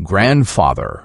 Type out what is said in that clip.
grandfather.